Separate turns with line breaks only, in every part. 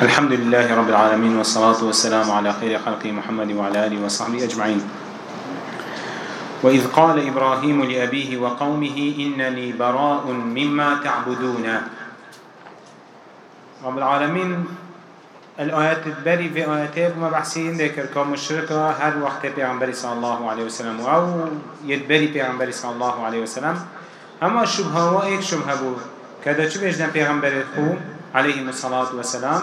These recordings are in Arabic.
الحمد لله رب العالمين والصلاة والسلام على خير خلق محمد وعلى آله وصحبه أجمعين وإذ قال إبراهيم لأبيه وقومه إنني براء مما تعبدون رب العالمين الآيات البري في آياته بما بحسين ذكر كمشركة هر وقت بيغنبري صلى الله عليه وسلم أو يدبري بيغنبري صلى الله عليه وسلم أما الشبهة وإيك شبهة بو كذا شو بيجنا بيغنبري خو عليه الصلاة والسلام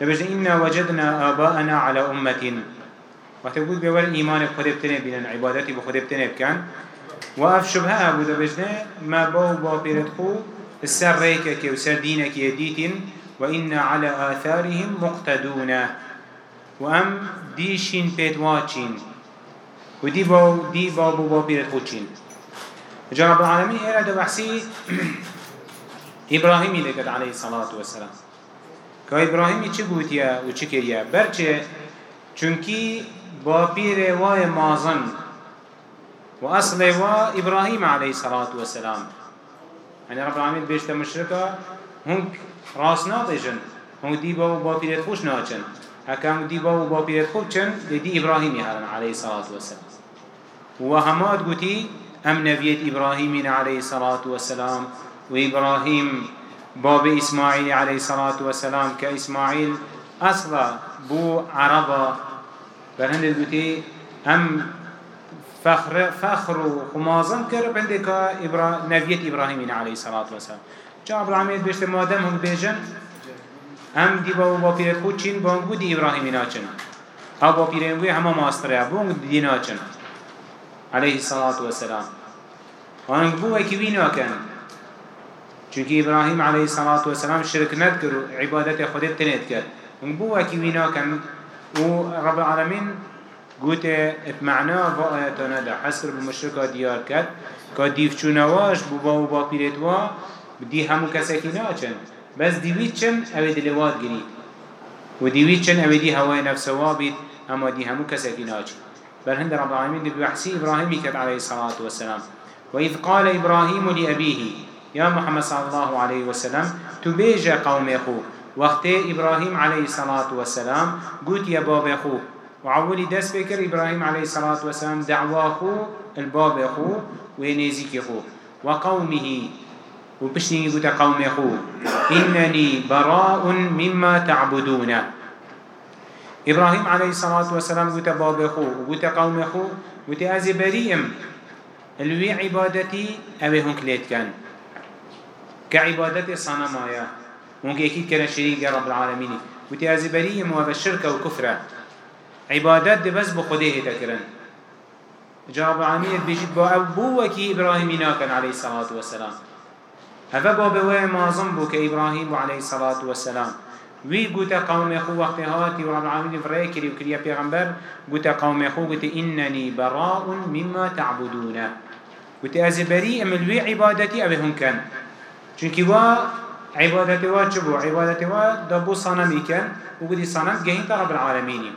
لبجد إنا وجدنا آباءنا على أمة. وتقول بيور إيمان بخده بتنه بينن عبادتي بخده بتنه بكن. وأف شبهة أبو دبجنا ما باو باو بيرتخو السر ريكك وسر دينك يديتين وإنا على آثارهم مقتدون. وأم ديشين بيتواتشين ودي باو دي باو باو بيرتخوشين جرب رب العالمين إرادة بحسي إبراهيم لقد عليه الصلاة والسلام. که ابراهیمی چه گوتیه و چه کریه برچه چونکی با پیر وای مازن و اصل و ابراهیم علیه الصلاة والسلام يعني رب العالمين بيشتا مشركة هم راس ناطجن هم دي باو با بيرت خوش ناچن هكام دي باو با بيرت خوش چن دي إبراهيم هرن عليه الصلاة والسلام وهمات قوتي أم نبيت إبراهيم عليه الصلاة والسلام وإبراهيم باب إسماعيل عليه الصلاة والسلام كإسماعيل أصلا بو عربا برهند البوتي أم فخر فخر وخمازن كر بندك إبرا نبيت إبراهيم عليه الصلاة والسلام. جاء العميد بيشت مادم هم بيجن. أم دي بابو بابير خوچين بانگو دي إبراهيم ناچن. أو بابيرين وي هما ماستريا بانگو دي ناچن. عليه الصلاة والسلام. وانگ بو اكي ناكن چونکی ابراهیم علیه الصلاة والسلام شرک ند کرد و عبادت خودت تنید کرد. من بو اکی وینا کن. و رب العالمین قوت اتمعنا و آیاتانا دا حسر بمشرکا دیار کرد. که دیفچونواش بو با و با پیرتوا دی همو کسکی ناچن. بس دیوید چن اوی دلوات گرید. و دیوید چن اوی دی هوای نفسوا بید اما دی همو کسکی ناچن. بل هند رب العالمين دي بحسي إبراهيم كت عليه الصلاة والسلام. وإذ قال إبراهيم لأبيه يا محمد صلى الله عليه وسلم تبيج قوم خو. وقت إبراهيم عليه الصلاة والسلام قلت يا باب خو. وعولي دس بكر إبراهيم عليه الصلاة والسلام دعواه خو الباب خو ونزيك خو. وقومه وبشني قلت قوم خو. إنني براء مما تعبدون. إبراهيم عليه الصلاة والسلام قلت باب خو. وقلت قوم خو. قلت أزي الوي عبادتي أبي هنك ليت كان كعبادة صنم آيا ممكن أكيد كان شريك رب العالمين وتي بريه مو هذا الشرك وكفرة عبادات دي بس بخده تكرن جواب العالمين بيجيت بو أبوك إبراهيم ناكن عليه الصلاة والسلام هذا باب ما ظنبو كإبراهيم عليه الصلاة والسلام وی گوتا قوم خو وقت هاتی و رب فرای کری و کریا پیغمبر. گوتا قوم خو گوتا اننی براء مما تعبدون. گوتا از بری املوی عبادتی اوه هم کن. چونکی وا عبادت وا چبو عبادت وا دبو صنم کن و بودی صنم گهین تا رب العالمینی.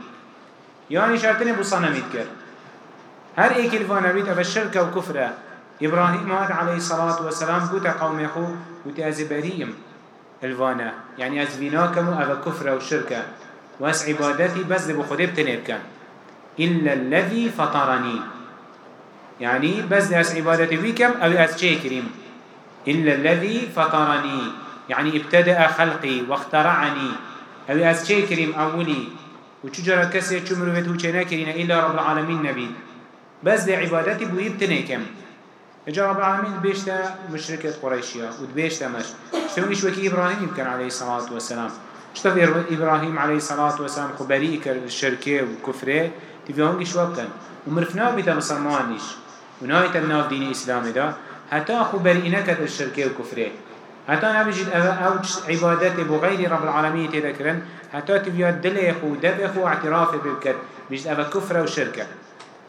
یعنی شرطنه بو صنم کر هر ایک الفانا بیت أو شرک و کفره إبراهيم عليه الصلاة والسلام قلت قوم يخو قلت أزبريم الفانا يعني أزبيناكم أبا كفر وشركة واس عبادتي بس دبو خده بتنبكن إلا الذي فطرني يعني بس داس عبادتي ويكم أو أس شاكرين إلا الذي فطرني. يعني ابتدأ خلقي واخترعني. أو أس شيء كريم أولي. وشجرة كسي شمرو بيته وشينا إلا رب العالمين نبي. بس دي عبادتي بو يبتنيكم إجا رب العالمين بيشتا مشركة قريشية ودبيشتا مش. شتوني شوكي إبراهيم كان عليه الصلاة والسلام؟ شتف إبراهيم عليه الصلاة والسلام خبريك الشركة والكفرة تبي هونجي شو كان ومرفنا بيتا مسلمانيش. ونهاية الناف دين الإسلام ده حتى أخو برئنا كت الشركة والكفرة حتى نبجد أو عبادات بغير رب العالمين تذكرن حتى تبيا دل أخو دب أخو اعتراف بكت بجد أبا كفرة وشركة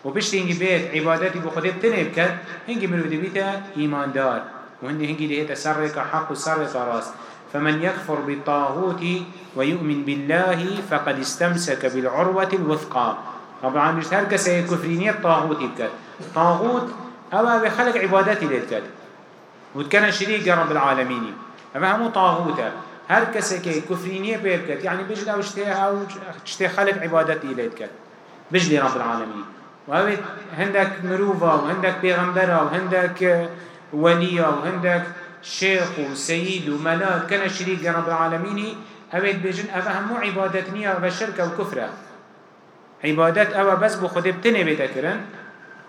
وبشت هنجي بيت عباداتي بخدب تنبكت هنجي من بيتا إيمان دار وهن هنجي لهيتا سرق حق وسرق راس فمن يكفر بالطاغوت ويؤمن بالله فقد استمسك بالعروة الوثقى طبعا مش هر كسي كفرينية الطاغوت يبكت طاغوت أو بخلق عبادتي لتكد وتكن شريك رب العالمين. أما همو طاغوتا هر کسی که کفرینیه بیر کرد یعنی أو اشته أو خلق عبادت ایلید بجد رب العالمین و هندک مروفا و هندک پیغمبرا و هندک ولیا و هندک شيخ كان شريك رب العالمين. اوید بجن أو همو عبادت نیا و شرک و کفره أو بس بو خود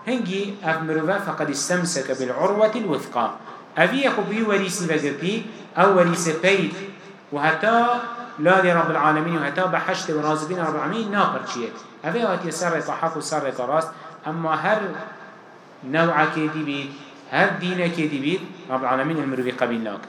هنگی اف مروفا فقد استمسك بالعروة الوثقى. اوی اخو بي وريسي وگرتي أو وريسي بيت وهتا لا رب العالمين وهتا بحشت ورازبين رب العالمين ناقر چيه اوی هاتي سرق حق و سرق راست. اما هر نوع كيدي بيت هر دين كيدي بيت رب العالمين المروفي قبيل ناك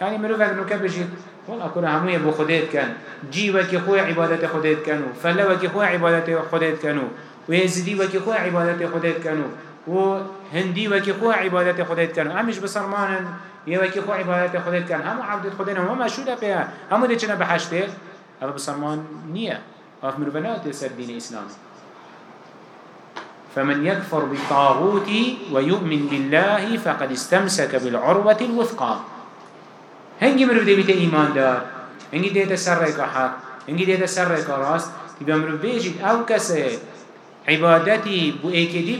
يعني مروفا نوكا بجيت والله كل هموية بو خديت كان جي وكي خويا عبادت خديت كانوا فلا وكي خويا عبادت خديت كانوا ويزدي وكي خويا عبادت خديت كانوا. وهندي وكي خويا عبادت خديت كانوا. همش بصرمان يا وكي خويا عبادت خديت كان هم عبدت خدينا هم ده فيها هم ده چنا بحشته هذا بصرمان نية أف مروفنات يسر دين الإسلام فمن يكفر بالطاغوت ويؤمن بالله فقد استمسك بالعروة الوثقى. هنگی مروف دیویت ایمان دار. دیت سر ریکا حق دیت سر ریکا راست. تبا مروف بیجید أو کسی عبادتی بو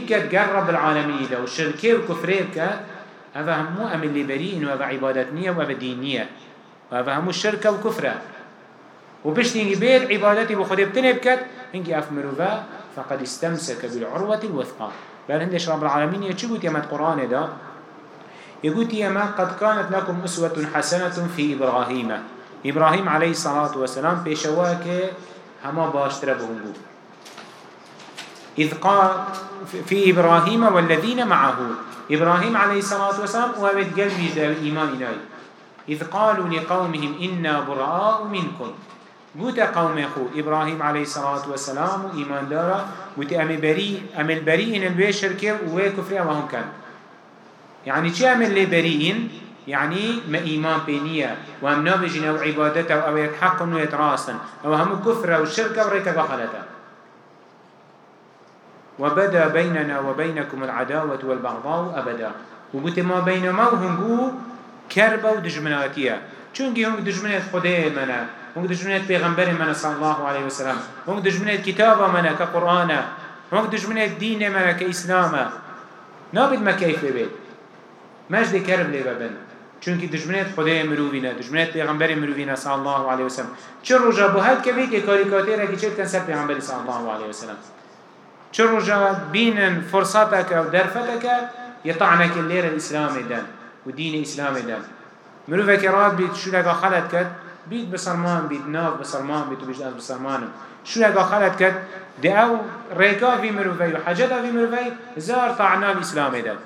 کد گر رب العالمین ده و شرکه و کفره کد اوه همو امن لبرین و اوه عبادت نیه و اوه دین نیه و اوه همو شرکه و کفره. و بشت هنگی بید عبادتی بو خود بتنب کد هنگی اف مروفه فقد استمسك بالعروة الوثقى. بل هندش رب العالمين يجبوت يمد قرآن ده يقول يما قد كانت لكم أسوة حسنة في إبراهيم إبراهيم عليه الصلاة والسلام بيشواك هما باشتر بهنجو إذ قال في إبراهيم والذين معه. إبراهيم عليه الصلاة والسلام وابد قلبي إيمان إلهي. إذ قالوا لقومهم إنا براء منكم. قلت قوم أخو إبراهيم عليه الصلاة والسلام إيمان دارا. قلت أمي بريء أمي البريء إن البيشر كيف وكفر وهم كان. يعني چه عمل لي بريئين؟ يعني ما إيمان بينية. وهم نابجين أو عبادته أو يتحق أنه يتراسن أو كفر أو شرك أو ريك بخلته وبدا بيننا وبينكم العداوة والبغضاء أبدا. وقلت ما بين ما وهنقو كربة ودجمناتية. چونكي هم دجمنات خده منا هم دجمنات پیغمبر منا صلى الله عليه وسلم هم دجمنات كتاب منا كقرآن هم دجمنات دين منا كإسلام. نابد ما كيف بيت مجد کرب لی ببن. چونکی دشمنت خدای مروینه دشمنت پیغمبر مروینه صلی الله علیه وسلم. چه روزا بو هر کبی که کاریکاتیر که چه کن سر پیغمبر صلی الله علیه وسلم. چه روزا بینن فرصتك و درفتك يطعنك اللير الإسلام دن و دين إسلام دن مروفه که راد بید شو لگا خلط کد بید بسرمان بید ناف بسرمان بید و بجد از بسرمانم شو لگا خلط کد ده أو ریکا وی مروفه و حجتا وی مروفه زار طعنا الإسلام دن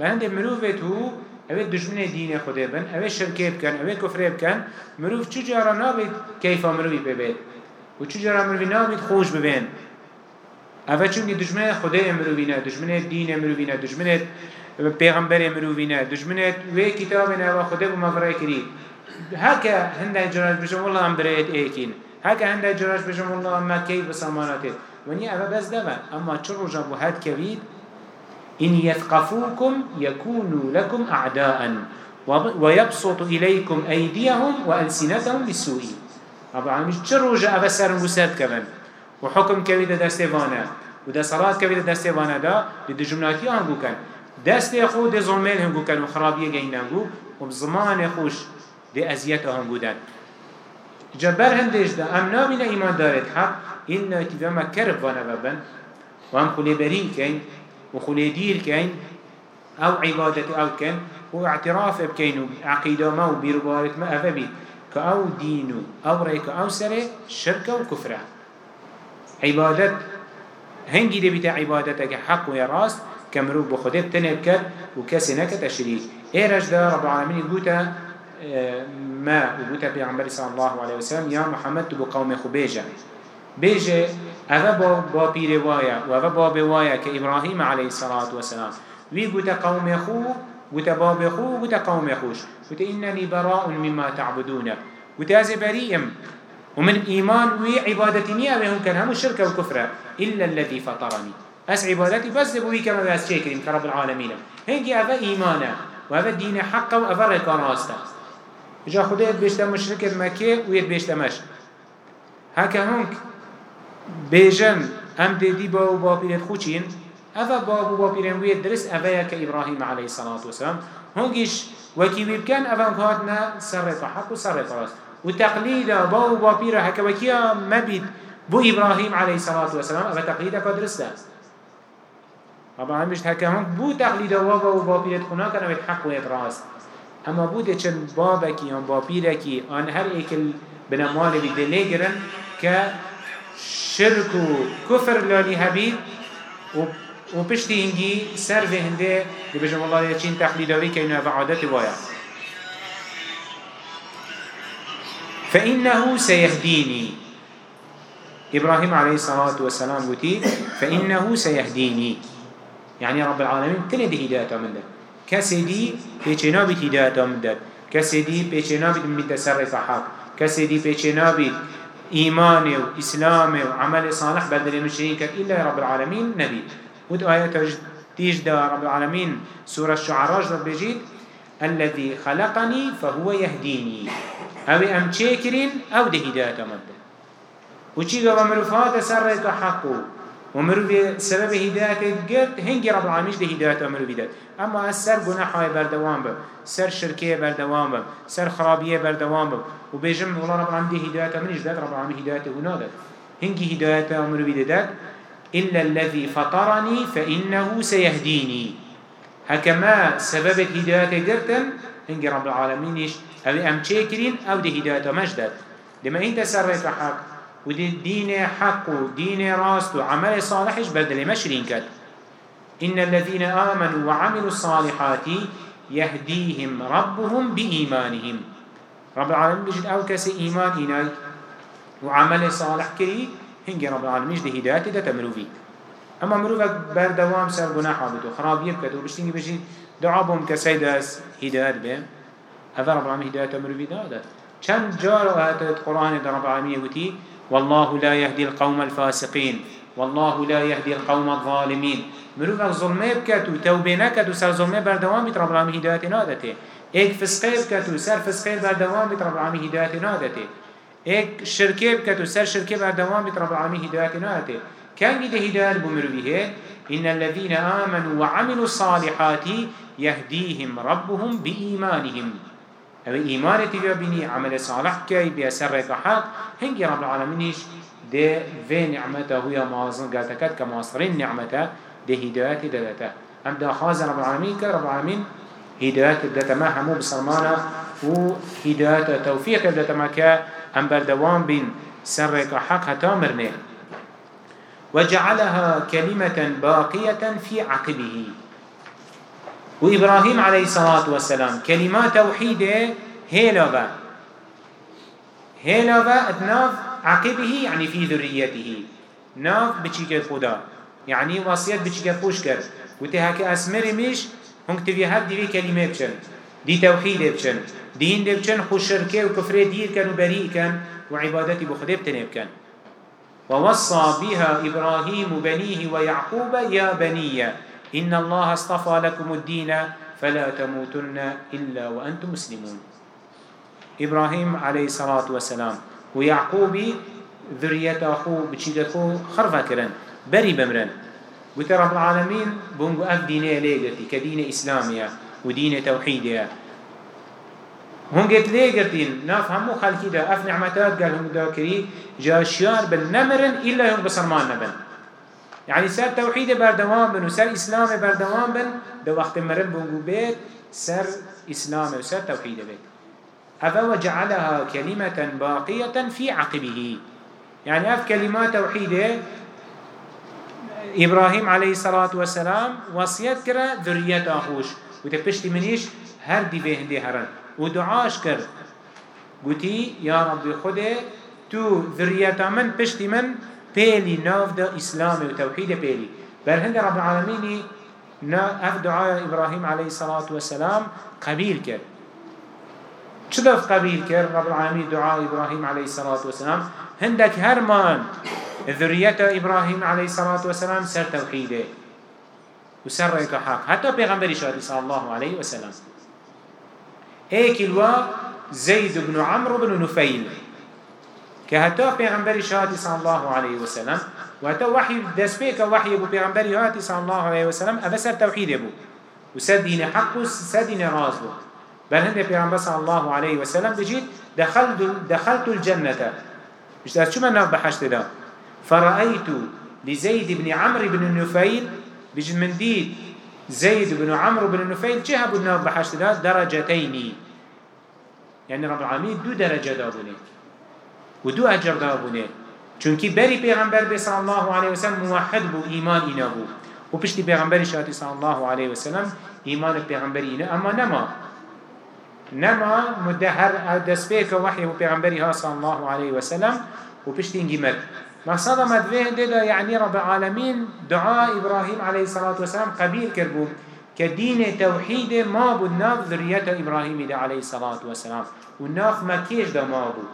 ما هند مروفت هو اوه دشمن دين خدا بن اوه شركه بكن اوه كفره بكن مروف چو جارا نابد كيفا مروفي ببید. و چو جارا مروفي نابد خوش ببین. اوه چونك دشمن خدا مروفينا دشمن دين مروفينا دشمن پیغمبر مروفينا دشمن و كتابنا اوه خدا بمفره كري هكا هنده جراج بشم والله هم بريت ايكين هكا هنده جراج بشم والله ما كيف بساماناته ونيا اوه بس دبا اما چو رجا بو هد كويد إن يثقفوكم يكونوا لكم أعداء ويبسط إليكم أيديهم وألسنتهم بالسوء رب العالمين جاء أبسر مساد كمان وحكم كويدة دستيوانا ودا صلاة كويدة دستيوانا دا لدى جملاتي هنگو كان دستي خو دي ظلمين هنگو كان وخرابية جاين هنگو وبزمان خوش دي أزيات هنگو دان جبر هندش دا أم نابين إيمان دارت حق إن تفهم كرب وأنا ببن وهم خلي برين كين وخلي دير كين أو عبادة أو كين واعتراف بكينو عقيدة ما وبيربارت ما أفبي كأو دينو أو ريك أو سري شركة وكفرة عبادت هنجي دي بتا عبادتك حق ويراس كمرو بخده بتنبكر وكسنك تشريك إيه رجل رب العالمين يقول ما وقوتا بيغمبر صلى الله عليه وسلم يا محمد تبو قوم خبيجة بيجة هذا با با بيروايا وهذا با بوايا كإبراهيم عليه الصلاة والسلام. وي قوت قوم يخو قوت باب يخو قوت قوم يخوش قوت إنني براء مما تعبدون. قوت هذا بريئم ومن إيمان وي عبادتني أبهم كان هم الشرك والكفر إلا الذي فطرني. أس عبادتي بس بوي كما بس شكرين كرب العالمين. هنجي أفا إيمانا وأفا دين حقا وأفا ركان راستا جا خدا بيشتا مشرك مكة ويد بيشتا مش هكا هنك بيجن أم دي با و با بيرت خوچين أفا با و با بيرن درس أفا يك إبراهيم عليه الصلاة والسلام. هنگيش وكي بيبكن أفا هاتنا سر حق و سر راست و تقليد با و با بيره هكا وكيا مبيد بو إبراهيم عليه الصلاة والسلام. افا تقليد كدرس ده طبعا مش هكا هنك بو تقليد وابا و با بيرت خنا كان حق و راست. أما بوده چند بابکی آن باپیرکی آن هر ایکل بنمال بی دلی گرن که شرک و کفر لالی هبید و پشتی اینگی سر به هنده دی بجم الله چین تقلیداوی که اینو عادت وایا فإنه سيهديني. إبراهيم عليه الصلاة والسلام قلت فإنه سيهديني. يعني رب العالمين تندي هدايته من نابید هدایت آمد داد کسی دی پیچه نابید امید سر حق کسی دی پیچه نابید ایمان و اسلام و عمل صالح بدل کرد إلا رب العالمين نبي. ود آيات تيج دا رب العالمين سورة الشعراء جد بجيد الذي خلقني فهو يهديني. أو أم تشكرين أو ده هداية مدد وشي قبل مرفات سر حقه. ومروي سبب هداية قرد هنجي رب العالمين ده هداية مروي ده أما سر گناحای بردوام بم. سر شرکیه بردوام بم. سر خرابیه بردوام بم. و بیجم والله رب العالمین دی هدایت منش داد. رب العالمین هدایت هنا داد. هنگی هدایت أمر بیداد إلا الذي فطرني فإنه سيهديني. هكما سبب هداية قرتن. هنجي رب العالمين أو أم تشكرين أو دي هداية مجدد لما انت سرت حق ودي دين حق ودين راست وعمل صالحش بدل مشرين كد إن الذين آمنوا وعملوا الصالحات يهديهم ربهم بإيمانهم. رب العالمين بجد أو كسي إيمان إناي وعمل صالح كري هنجي رب العالمين جد هداية ده تمرو فيه أما مروفك بردوام سر گناح عبدو خراب يبكتو بشتيني بجد دعابهم كسي داس هداية بهم هذا رب العالمين هداية تمرو فيه ده كم جارو هذا القرآن رب العالمين يقول والله لا يهدي القوم الفاسقين. والله لا يهدي القوم الظالمين. مروف ظلمه بكت توبه نكت و سر ظلمه بردوام بيت رب العالمين هداية نادته. ايك فسقه بكت و سر فسقه بردوام بيت رب العالمين هداية نادته. ايك شركه بكت و سر شركه بردوام بيت رب العالمين هداية نادته. كان جده هداية بمروفيه إن الذين آمنوا وعملوا الصالحات يهديهم ربهم بإيمانهم أو إيمان تبيا بني عمل صالح كي بيسر حق هنجي رب العالمينش ده في نعمته هي مازن قالتكت كماصرين نعمته ده هدايات دلتا هم ده خاز رب العالمين كرب العالمين هدايات دلتا ما همو بسرمانا و هدايات توفيق دلتا ما كا هم بردوان بين سرق حق هتا مرنه وجعلها كلمة باقية في عقبه وإبراهيم عليه الصلاة والسلام كلمات توحيده هيلوغا هيلوغا اتناف عقبه يعني في ذريته ناف بچيك خدا. يعني وصيت بچيك خوش كر وتهاك اسمري مش هنك تبي هر دي كلمة بچن. دي توحيد بچن. دين دي بچن خوش شركه وكفر دير كان وبريء كان وعبادتي بخده بتنب كان ووصى بها إبراهيم بنيه ويعقوب يا بني إن الله اصطفى لكم الدين فلا تموتن إلا وأنتم مسلمون. إبراهيم عليه الصلاة والسلام ويعقوب ذرية أخو بچيد أخو خرفا كرن بري بمرن. قلت رب العالمين بونغو أف دينية ليغتي كدين إسلامية ودين توحيدية هون قلت ليغتين ناف همو خلقي دا أف نعمتات قال هم دا كري جا شيار بالنمرن إلا هم بصرمان نبن يعني سر توحيد بردوان بن وسر إسلام بردوان بن دا وقت مرن بونغو بيت سر إسلام وسر توحيد بيت أفا وجعلها كلمة باقية في عقبه. يعني أف كلمات توحيده إبراهيم عليه الصلاة والسلام وصيت كرا ذرية أخوش. وتبشت منيش هر دي بهندي هرن ودعاش كر قلتي يا ربي خده تو ذرية من بشت من بيلي ناف دا إسلام وتوحيد بيلي برهند رب العالمين نا أف دعاء إبراهيم عليه الصلاة والسلام قبيل كر چدف قبيل كر رب العالمين دعاء إبراهيم عليه الصلاة والسلام هندك هرمان ذرية إبراهيم عليه الصلاة والسلام سر توحيده وسر ريك حق حتى پیغمبر شادي صلى الله عليه وسلم. ايك الوا زيد بن عمرو بن نفيل كهتا پیغمبری شهاتی صلى الله عليه وسلم وهتا وحي دسبيك وحي بو پیغمبری هاتی صلى الله عليه وسلم أبسر توحيد بو. وسد دين حق وسد دين راز بو. بل هند پیغمبر صلى الله عليه وسلم بجيت دخلت, دخلت الجنة مش ده شو من بحشت ده فرأيت لزيد بن عمرو بن النفيل بجد من ديد زيد بن عمرو بن النفيل جهب النار بحشت ده درجتين يعني رب العالمين دو درجة دابونه ودو أجر دابونه. چونكي بري پیغمبر بي الله عليه وسلم موحد بو إيمان إنا بو. وبشتي پیغمبر شاتي صلى الله عليه وسلم إيمان پیغمبر إنا أما نما نما مدهر دست بيك وحي بو پیغمبري ها صلى الله عليه وسلم وبشتي انجي مد مقصد مدوين ديدا يعني رب العالمين دعاء إبراهيم عليه الصلاة والسلام قبيل كربو كدين توحيد ما بو ناف ذرية إبراهيم عليه الصلاة والسلام وناف مكيش دا ما بو.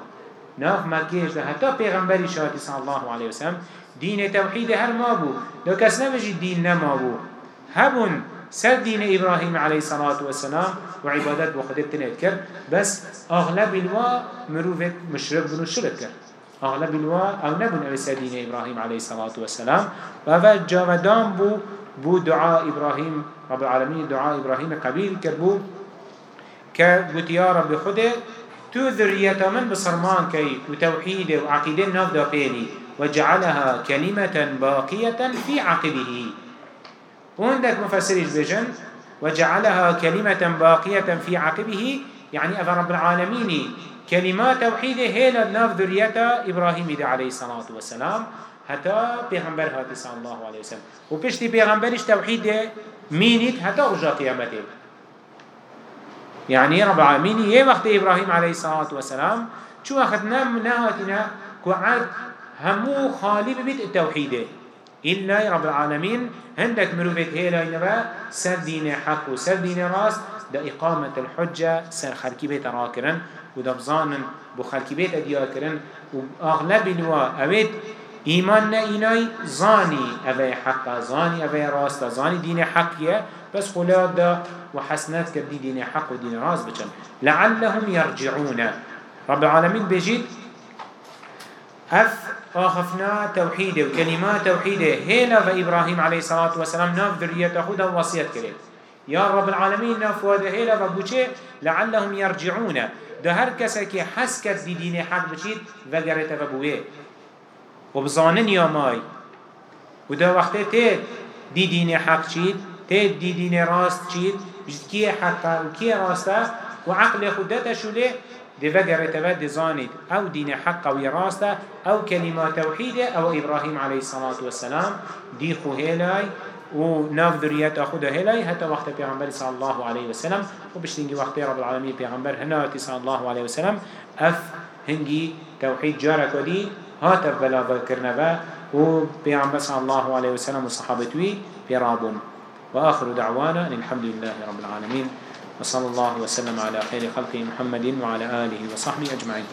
ناف مكيش ده حتى پیغمبری شاهد صلى الله عليه وسلم دين توحيد هر ما بو. لو كس نبجي دين نما بو. هبون سر دين إبراهيم عليه الصلاة والسلام وعبادات بخدب تنذكر بس أغلب الوا مروفت مشرك بنو شرك أغلب الوا أو نبن أبي سر دين إبراهيم عليه الصلاة والسلام وهذا جاودان بو بو دعاء إبراهيم رب العالمين دعاء إبراهيم قبيل كربو كبتيا رب خده تو ذرية من بصرمان كي وتوحيد وعقيدة نفذ بيني وجعلها كلمة باقية في عقبه. وعندك مفسر بجن وجعلها كلمة باقية في عقبه. يعني أفا رب العالمين كلمات توحيده هي لناف ذرية إبراهيم عليه الصلاة والسلام. حتى پیغمبر هاتي صلى الله عليه وسلم. وبشتي پیغمبرش توحيد مينيت حتى رجا قيامته. يعني رب العالمين يه وقت إبراهيم عليه الصلاة والسلام شو أخذنا من نهاتنا كعاد همو خالي ببيت التوحيد إلا رب العالمين هندك مروفت هيلا ينبا سر دين حق وسر دين راس دا إقامة الحجة سر خلقي بيت راكرن ودا بزانن بو خلقي بيت أدياكرن وأغلب الوا أبيت إيمان نئيناي زاني أبي حق زاني أبي راس زاني دين حقية بس خلاد دا وحسنات كردي دين حق ودين راس بچن لعلهم يرجعون رب العالمين بجد أف آخفنا توحيده وكلمات توحيده هنا فإبراهيم عليه الصلاة والسلام ناف ذرية خدا وصيت كريم يا رب العالمين ناف وهذا هنا فبوچه لعلهم يرجعون ده هر كسا حس كد دي دين حق بچيد وقرت فبوه وبزانن يا ماي وده وقت تيد دي دين حق چيد تيد دي دين راست چيد بجد كيه حقا وكيه راسته وعقل خدته شو دي فقر تبا زانيد أو دين حق أو راسته أو كلمة توحيدة أو إبراهيم عليه الصلاة والسلام دي خو هيلاي وناف ذريات أخوده هلاي حتى وقت پیغمبر صلى الله عليه وسلم وبشتنجي وقت رب العالمين پیغمبر هنا صلى الله عليه وسلم اف هنجي توحيد جارك ودي هاتف بلا ذكرنا و پیغمبر صلى الله عليه وسلم وصحابتوي برابون وآخر دعوانا الحمد لله رب العالمين وصلى الله وسلم على خير خلقه محمد وعلى آله وصحبه أجمعين